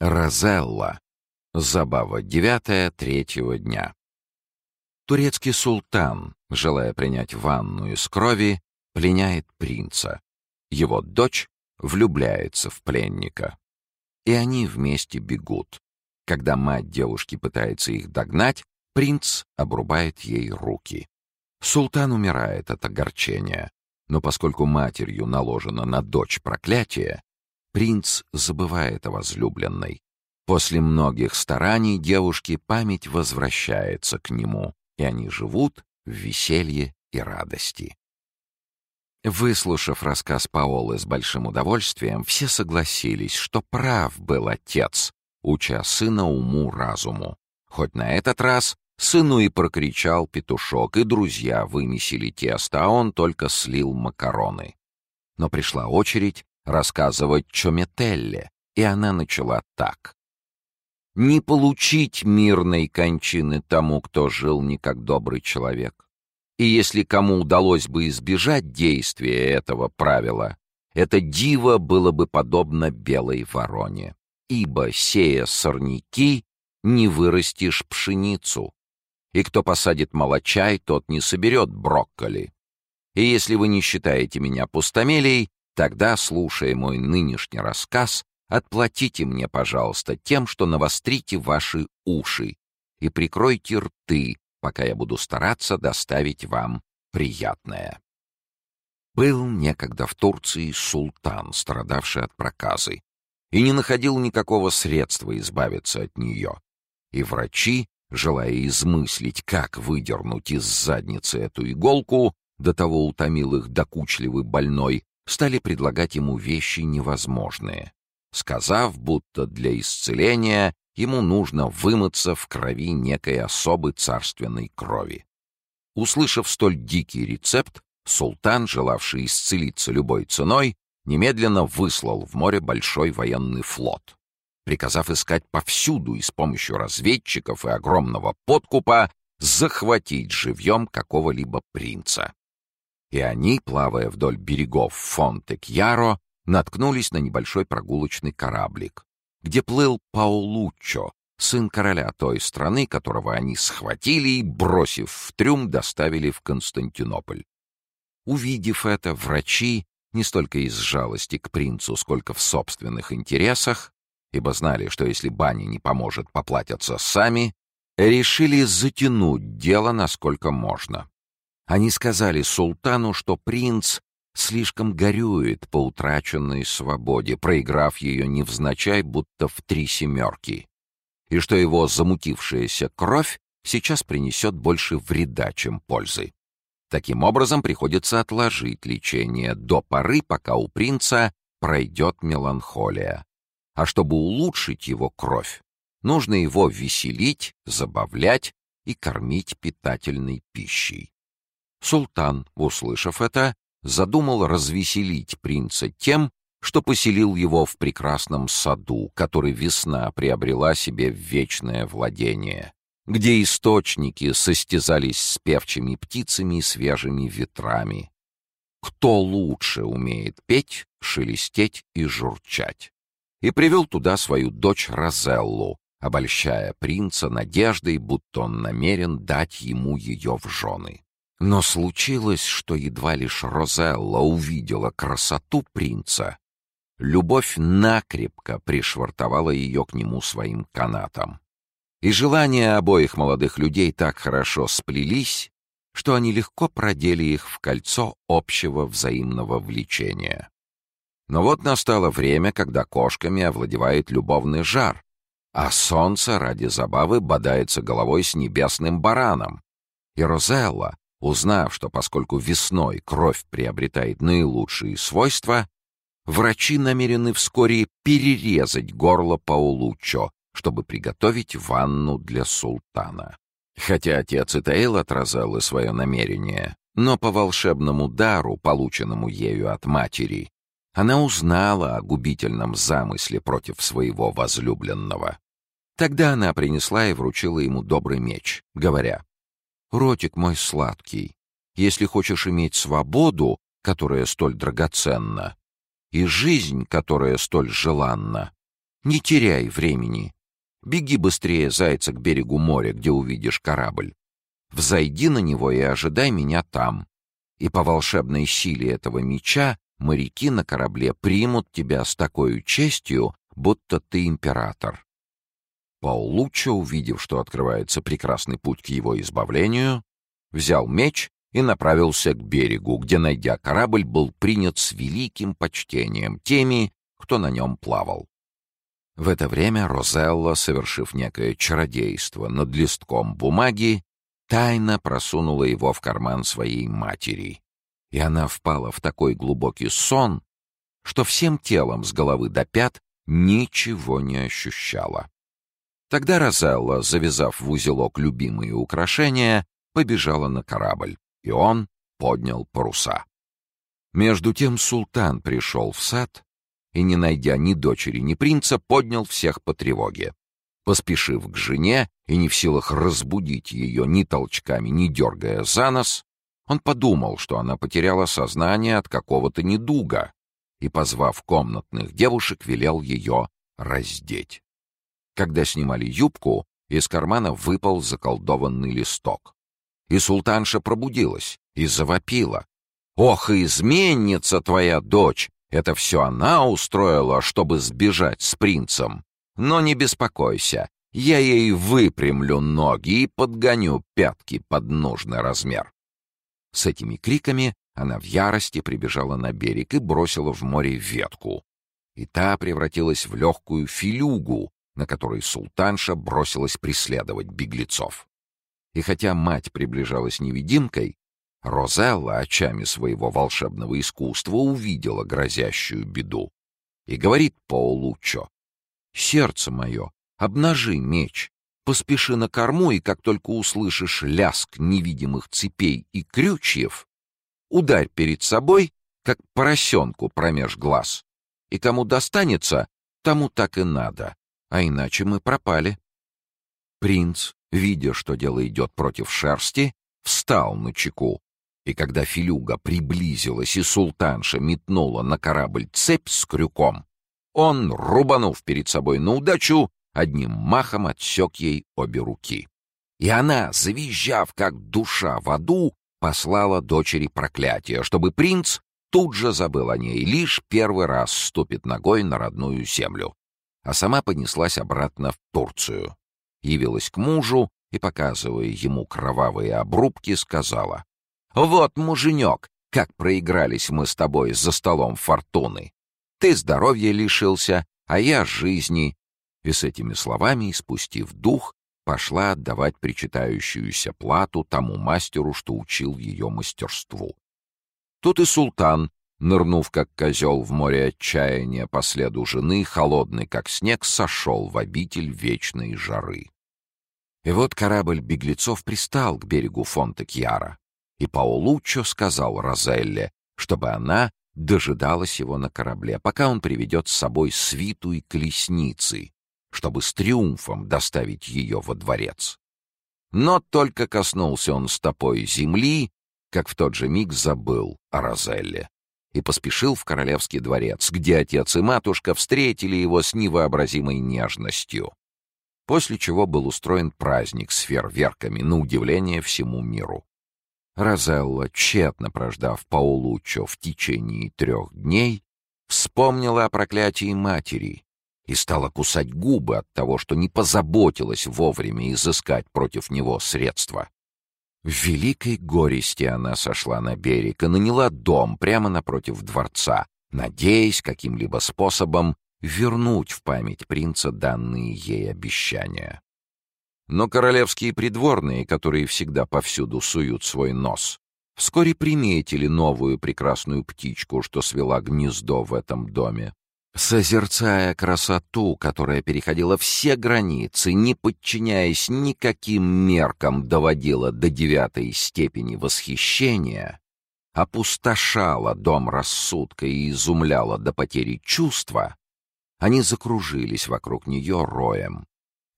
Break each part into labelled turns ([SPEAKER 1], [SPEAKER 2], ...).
[SPEAKER 1] Розелла. Забава девятая третьего дня. Турецкий султан, желая принять ванну из крови, пленяет принца. Его дочь влюбляется в пленника. И они вместе бегут. Когда мать девушки пытается их догнать, принц обрубает ей руки. Султан умирает от огорчения, но поскольку матерью наложено на дочь проклятие, принц забывает о возлюбленной. После многих стараний девушки память возвращается к нему, и они живут в веселье и радости. Выслушав рассказ Паолы с большим удовольствием, все согласились, что прав был отец, уча сына уму-разуму. Хоть на этот раз сыну и прокричал петушок, и друзья вымесили тесто, а он только слил макароны. Но пришла очередь рассказывать Чометелле, и она начала так. «Не получить мирной кончины тому, кто жил не как добрый человек. И если кому удалось бы избежать действия этого правила, это диво было бы подобно белой вороне. Ибо, сея сорняки, не вырастешь пшеницу. И кто посадит молочай, тот не соберет брокколи. И если вы не считаете меня пустомелей, тогда, слушая мой нынешний рассказ, отплатите мне, пожалуйста, тем, что навострите ваши уши и прикройте рты, пока я буду стараться доставить вам приятное. Был некогда в Турции султан, страдавший от проказы, и не находил никакого средства избавиться от нее. И врачи, желая измыслить, как выдернуть из задницы эту иголку, до того утомил их докучливый больной, стали предлагать ему вещи невозможные, сказав, будто для исцеления ему нужно вымыться в крови некой особой царственной крови. Услышав столь дикий рецепт, султан, желавший исцелиться любой ценой, немедленно выслал в море большой военный флот, приказав искать повсюду и с помощью разведчиков и огромного подкупа захватить живьем какого-либо принца. И они, плавая вдоль берегов Фонте-Кьяро, наткнулись на небольшой прогулочный кораблик, где плыл Паулуччо, сын короля той страны, которого они схватили и, бросив в трюм, доставили в Константинополь. Увидев это, врачи, не столько из жалости к принцу, сколько в собственных интересах, ибо знали, что если баня не поможет, поплатятся сами, решили затянуть дело насколько можно. Они сказали султану, что принц слишком горюет по утраченной свободе, проиграв ее невзначай, будто в три семерки, и что его замутившаяся кровь сейчас принесет больше вреда, чем пользы. Таким образом, приходится отложить лечение до поры, пока у принца пройдет меланхолия. А чтобы улучшить его кровь, нужно его веселить, забавлять и кормить питательной пищей. Султан, услышав это, задумал развеселить принца тем, что поселил его в прекрасном саду, который весна приобрела себе в вечное владение, где источники состязались с певчими птицами и свежими ветрами. Кто лучше умеет петь, шелестеть и журчать? И привел туда свою дочь Розеллу, обольщая принца надеждой, будто он намерен дать ему ее в жены. Но случилось, что едва лишь Розелла увидела красоту принца, любовь накрепко пришвартовала ее к нему своим канатом. И желания обоих молодых людей так хорошо сплелись, что они легко продели их в кольцо общего взаимного влечения. Но вот настало время, когда кошками овладевает любовный жар, а солнце ради забавы бодается головой с небесным бараном. И Розелла, Узнав, что поскольку весной кровь приобретает наилучшие свойства, врачи намерены вскоре перерезать горло Паулуччо, чтобы приготовить ванну для султана. Хотя отец Итаэл отразал и свое намерение, но по волшебному дару, полученному ею от матери, Она узнала о губительном замысле против своего возлюбленного. Тогда она принесла и вручила ему добрый меч, говоря, «Ротик мой сладкий, если хочешь иметь свободу, которая столь драгоценна, и жизнь, которая столь желанна, не теряй времени. Беги быстрее, зайца, к берегу моря, где увидишь корабль. Взойди на него и ожидай меня там. И по волшебной силе этого меча моряки на корабле примут тебя с такой честью, будто ты император. Паулуччо, увидев, что открывается прекрасный путь к его избавлению, взял меч и направился к берегу, где, найдя корабль, был принят с великим почтением теми, кто на нем плавал. В это время Розелла, совершив некое чародейство над листком бумаги, тайно просунула его в карман своей матери, и она впала в такой глубокий сон, что всем телом с головы до пят ничего не ощущала. Тогда Розелла, завязав в узелок любимые украшения, побежала на корабль, и он поднял паруса. Между тем султан пришел в сад и, не найдя ни дочери, ни принца, поднял всех по тревоге. Поспешив к жене и не в силах разбудить ее ни толчками, ни дергая за нос, он подумал, что она потеряла сознание от какого-то недуга, и, позвав комнатных девушек, велел ее раздеть. Когда снимали юбку, из кармана выпал заколдованный листок. И султанша пробудилась и завопила. «Ох, изменница твоя дочь! Это все она устроила, чтобы сбежать с принцем. Но не беспокойся, я ей выпрямлю ноги и подгоню пятки под нужный размер». С этими криками она в ярости прибежала на берег и бросила в море ветку. И та превратилась в легкую филюгу, на которой султанша бросилась преследовать беглецов. И хотя мать приближалась невидимкой, Розелла очами своего волшебного искусства увидела грозящую беду и говорит Паулуччо, «Сердце мое, обнажи меч, поспеши на корму, и как только услышишь ляск невидимых цепей и крючьев, ударь перед собой, как поросенку промеж глаз, и кому достанется, тому так и надо а иначе мы пропали. Принц, видя, что дело идет против шерсти, встал на чеку, и когда Филюга приблизилась и султанша метнула на корабль цепь с крюком, он, рубанув перед собой на удачу, одним махом отсек ей обе руки. И она, завизжав, как душа в аду, послала дочери проклятие, чтобы принц тут же забыл о ней, лишь первый раз ступит ногой на родную землю а сама понеслась обратно в Турцию. Явилась к мужу и, показывая ему кровавые обрубки, сказала, «Вот, муженек, как проигрались мы с тобой за столом фортуны. Ты здоровья лишился, а я жизни». И с этими словами, спустив дух, пошла отдавать причитающуюся плату тому мастеру, что учил ее мастерству. Тут и султан, Нырнув, как козел в море отчаяния по следу жены, холодный, как снег, сошел в обитель вечной жары. И вот корабль беглецов пристал к берегу фонта Кьяра, и Паолуччо сказал Розелле, чтобы она дожидалась его на корабле, пока он приведет с собой свиту и колесницы, чтобы с триумфом доставить ее во дворец. Но только коснулся он стопой земли, как в тот же миг забыл о Розелле и поспешил в королевский дворец, где отец и матушка встретили его с невообразимой нежностью. После чего был устроен праздник с фейерверками, на удивление всему миру. Розелла, тщетно прождав Паулуччо в течение трех дней, вспомнила о проклятии матери и стала кусать губы от того, что не позаботилась вовремя изыскать против него средства. В великой горести она сошла на берег и наняла дом прямо напротив дворца, надеясь каким-либо способом вернуть в память принца данные ей обещания. Но королевские придворные, которые всегда повсюду суют свой нос, вскоре приметили новую прекрасную птичку, что свела гнездо в этом доме. Созерцая красоту, которая переходила все границы, не подчиняясь никаким меркам, доводила до девятой степени восхищения, опустошала дом рассудка и изумляла до потери чувства, они закружились вокруг нее роем.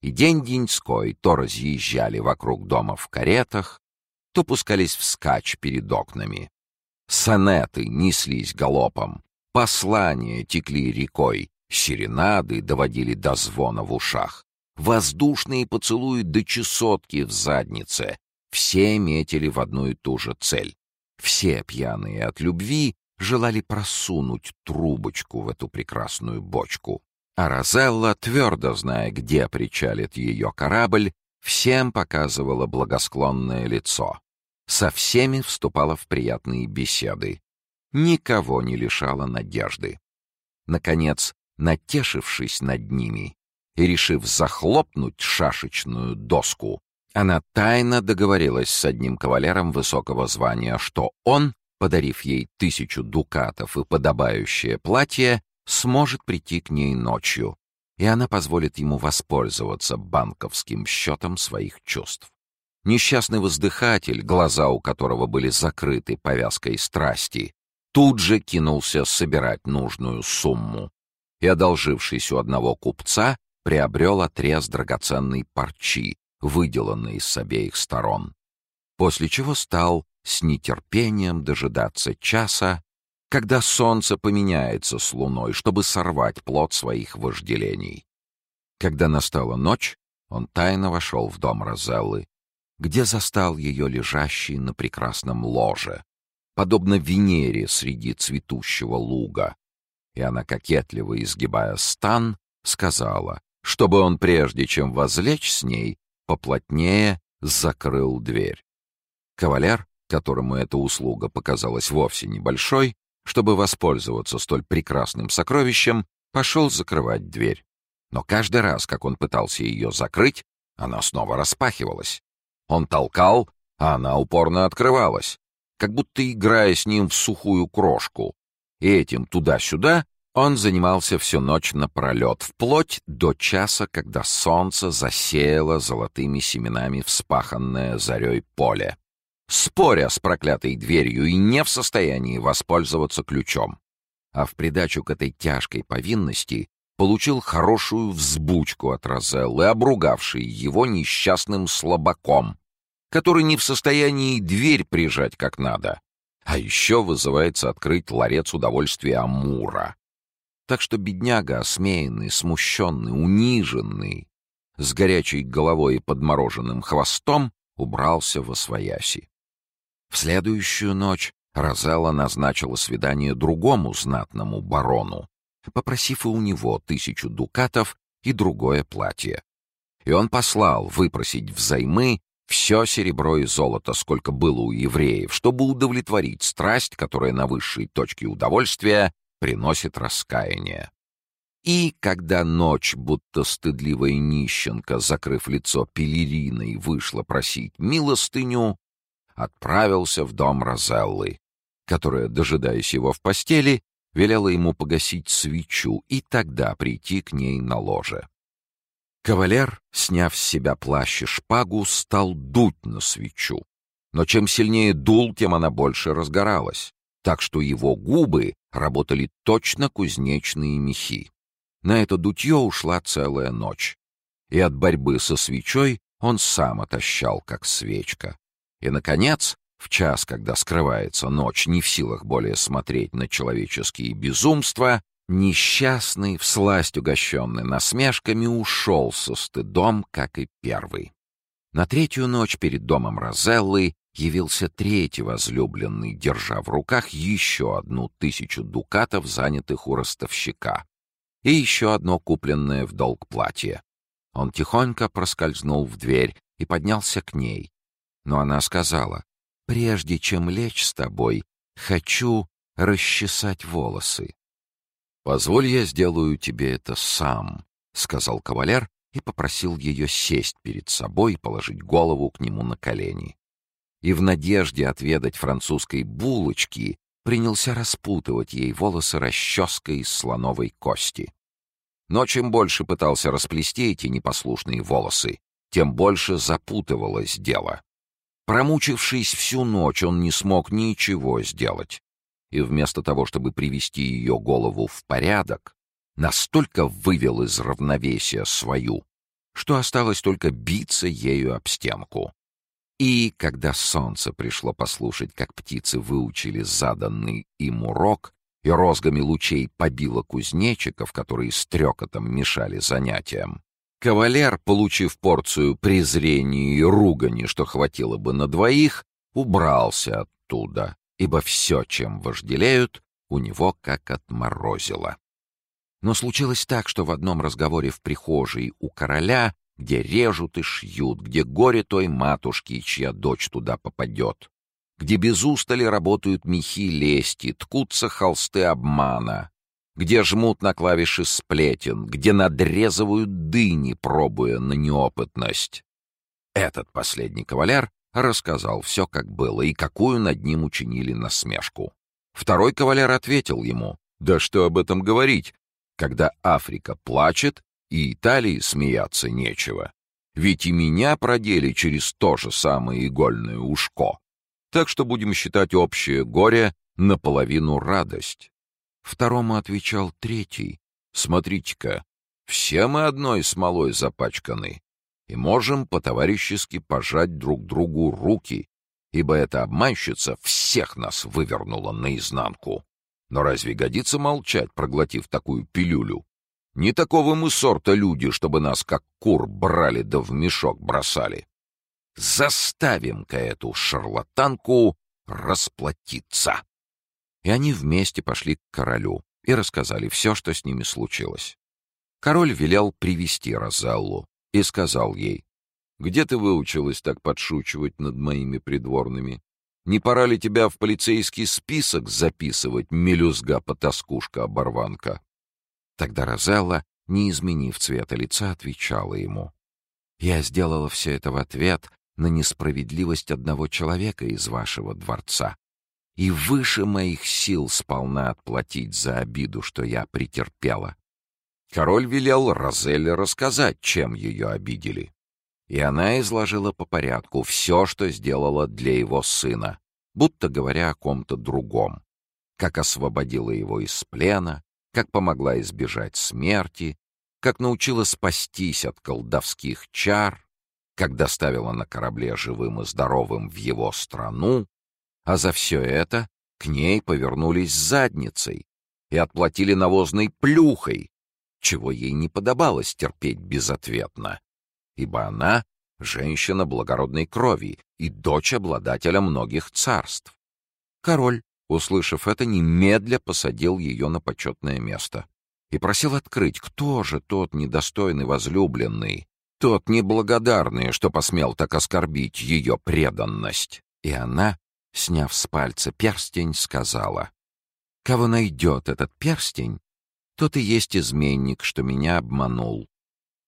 [SPEAKER 1] И день-деньской то разъезжали вокруг дома в каретах, то пускались вскачь перед окнами. Сонеты неслись галопом, послания текли рекой, серенады доводили до звона в ушах, воздушные поцелуи до чесотки в заднице. Все метили в одну и ту же цель. Все пьяные от любви желали просунуть трубочку в эту прекрасную бочку. А Розелла, твердо зная, где причалит ее корабль, всем показывала благосклонное лицо. Со всеми вступала в приятные беседы. Никого не лишала надежды. Наконец, натешившись над ними и решив захлопнуть шашечную доску, она тайно договорилась с одним кавалером высокого звания, что он подарив ей тысячу дукатов и подобающее платье, сможет прийти к ней ночью, и она позволит ему воспользоваться банковским счетом своих чувств. Несчастный воздыхатель, глаза у которого были закрыты повязкой страсти, тут же кинулся собирать нужную сумму и, одолжившись у одного купца, приобрел отрез драгоценной парчи, выделанной с обеих сторон, после чего стал с нетерпением дожидаться часа, когда солнце поменяется с луной, чтобы сорвать плод своих вожделений. Когда настала ночь, он тайно вошел в дом Розеллы, где застал ее лежащей на прекрасном ложе, подобно Венере среди цветущего луга. И она, кокетливо изгибая стан, сказала, чтобы он, прежде чем возлечь с ней, поплотнее закрыл дверь. Кавалер которому эта услуга показалась вовсе небольшой, чтобы воспользоваться столь прекрасным сокровищем, пошел закрывать дверь. Но каждый раз, как он пытался ее закрыть, она снова распахивалась. Он толкал, а она упорно открывалась, как будто играя с ним в сухую крошку. И этим туда-сюда он занимался всю ночь напролет, вплоть до часа, когда солнце засеяло золотыми семенами вспаханное зарей поле споря с проклятой дверью и не в состоянии воспользоваться ключом. А в придачу к этой тяжкой повинности получил хорошую взбучку от Розеллы, обругавшей его несчастным слабаком, который не в состоянии дверь прижать как надо, а еще вызывается открыть ларец удовольствия Амура. Так что бедняга, осмеянный, смущенный, униженный, с горячей головой и подмороженным хвостом, убрался во свояси. В следующую ночь Розелла назначила свидание другому знатному барону, попросив у него тысячу дукатов и другое платье. И он послал выпросить взаймы все серебро и золото, сколько было у евреев, чтобы удовлетворить страсть, которая на высшей точке удовольствия приносит раскаяние. И когда ночь, будто стыдливая нищенка, закрыв лицо пелериной, вышла просить милостыню, отправился в дом Розеллы, которая, дожидаясь его в постели, велела ему погасить свечу и тогда прийти к ней на ложе. Кавалер, сняв с себя плащ и шпагу, стал дуть на свечу. Но чем сильнее дул, тем она больше разгоралась, так что его губы работали точно кузнечные мехи. На это дутье ушла целая ночь, и от борьбы со свечой он сам отощал, как свечка. И, наконец, в час, когда скрывается ночь, не в силах более смотреть на человеческие безумства, несчастный, всласть угощенный насмешками, ушел со стыдом, как и первый. На третью ночь перед домом Розеллы явился третий возлюбленный, держа в руках еще одну тысячу дукатов, занятых у ростовщика, и еще одно купленное в долг платье. Он тихонько проскользнул в дверь и поднялся к ней, но она сказала, «Прежде чем лечь с тобой, хочу расчесать волосы». «Позволь, я сделаю тебе это сам», — сказал кавалер и попросил ее сесть перед собой и положить голову к нему на колени. И в надежде отведать французской булочки принялся распутывать ей волосы расческой из слоновой кости. Но чем больше пытался расплести эти непослушные волосы, тем больше запутывалось дело. Промучившись всю ночь, он не смог ничего сделать. И вместо того, чтобы привести ее голову в порядок, настолько вывел из равновесия свою, что осталось только биться ею об стенку. И когда солнце пришло послушать, как птицы выучили заданный им урок, и розгами лучей побило кузнечиков, которые стрекотом мешали занятиям, кавалер, получив порцию презрения и ругани, что хватило бы на двоих, убрался оттуда, ибо все, чем вожделеют, у него как отморозило. Но случилось так, что в одном разговоре в прихожей у короля где режут и шьют, где горе той матушки, чья дочь туда попадет, где без устали работают мехи лести, ткутся холсты обмана, где жмут на клавиши сплетен, где надрезывают дыни, пробуя на неопытность. Этот последний кавалер рассказал все, как было, и какую над ним учинили насмешку. Второй кавалер ответил ему, «Да что об этом говорить? Когда Африка плачет, и Италии смеяться нечего. Ведь и меня продели через то же самое игольное ушко. Так что будем считать общее горе наполовину радость. Второму отвечал третий. Смотрите-ка, все мы одной смолой запачканы и можем по-товарищески пожать друг другу руки, ибо эта обманщица всех нас вывернула наизнанку. Но разве годится молчать, проглотив такую пилюлю? Не такого мы сорта люди, чтобы нас, как кур, брали да в мешок бросали. Заставим-ка эту шарлатанку расплатиться. И они вместе пошли к королю и рассказали все, что с ними случилось. Король велел привести Розаллу и сказал ей, «Где ты выучилась так подшучивать над моими придворными? Не пора ли тебя в полицейский список записывать, мелюзга-потаскушка-оборванка?» Тогда Розелла, не изменив цвета лица, отвечала ему. «Я сделала все это в ответ на несправедливость одного человека из вашего дворца. И выше моих сил сполна отплатить за обиду, что я претерпела». Король велел Розелле рассказать, чем ее обидели. И она изложила по порядку все, что сделала для его сына, будто говоря о ком-то другом. Как освободила его из плена, как помогла избежать смерти, как научила спастись от колдовских чар, как доставила на корабле живым и здоровым в его страну, а за все это к ней повернулись задницей и отплатили навозной плюхой, чего ей не подобалось терпеть безответно, ибо она — женщина благородной крови и дочь обладателя многих царств. Король Услышав это, немедля посадил ее на почетное место и просил открыть, кто же тот недостойный возлюбленный, тот неблагодарный, что посмел так оскорбить ее преданность. И она, сняв с пальца перстень, сказала, «Кого найдет этот перстень, тот и есть изменник, что меня обманул».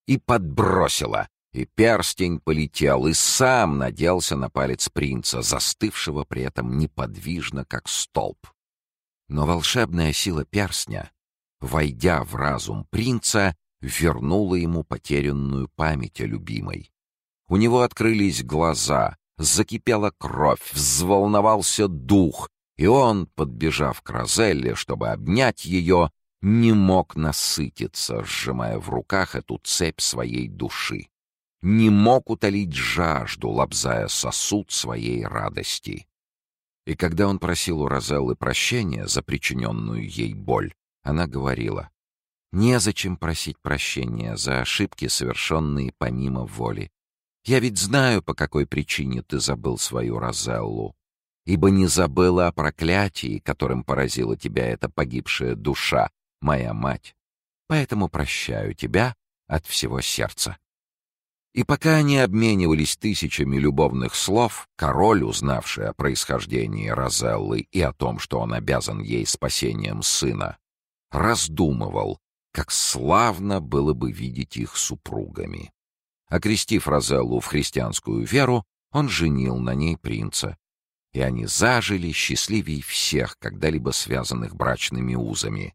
[SPEAKER 1] И подбросила, и перстень полетел, и сам наделся на палец принца, застывшего при этом неподвижно, как столб. Но волшебная сила перстня, войдя в разум принца, вернула ему потерянную память о любимой. У него открылись глаза, закипела кровь, взволновался дух, и он, подбежав к Розелле, чтобы обнять ее, не мог насытиться, сжимая в руках эту цепь своей души не мог утолить жажду, лобзая сосуд своей радости. И когда он просил у Розеллы прощения за причиненную ей боль, она говорила, «Незачем просить прощения за ошибки, совершенные помимо воли. Я ведь знаю, по какой причине ты забыл свою Розеллу, ибо не забыла о проклятии, которым поразила тебя эта погибшая душа, моя мать. Поэтому прощаю тебя от всего сердца». И пока они обменивались тысячами любовных слов, король, узнавший о происхождении Розеллы и о том, что он обязан ей спасением сына, раздумывал, как славно было бы видеть их супругами. Окрестив Розеллу в христианскую веру, он женил на ней принца, и они зажили счастливей всех, когда-либо связанных брачными узами,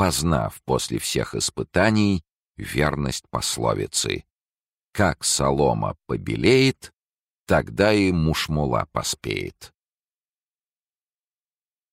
[SPEAKER 1] познав после всех испытаний верность пословицы — как солома побелеет, тогда и мушмула поспеет.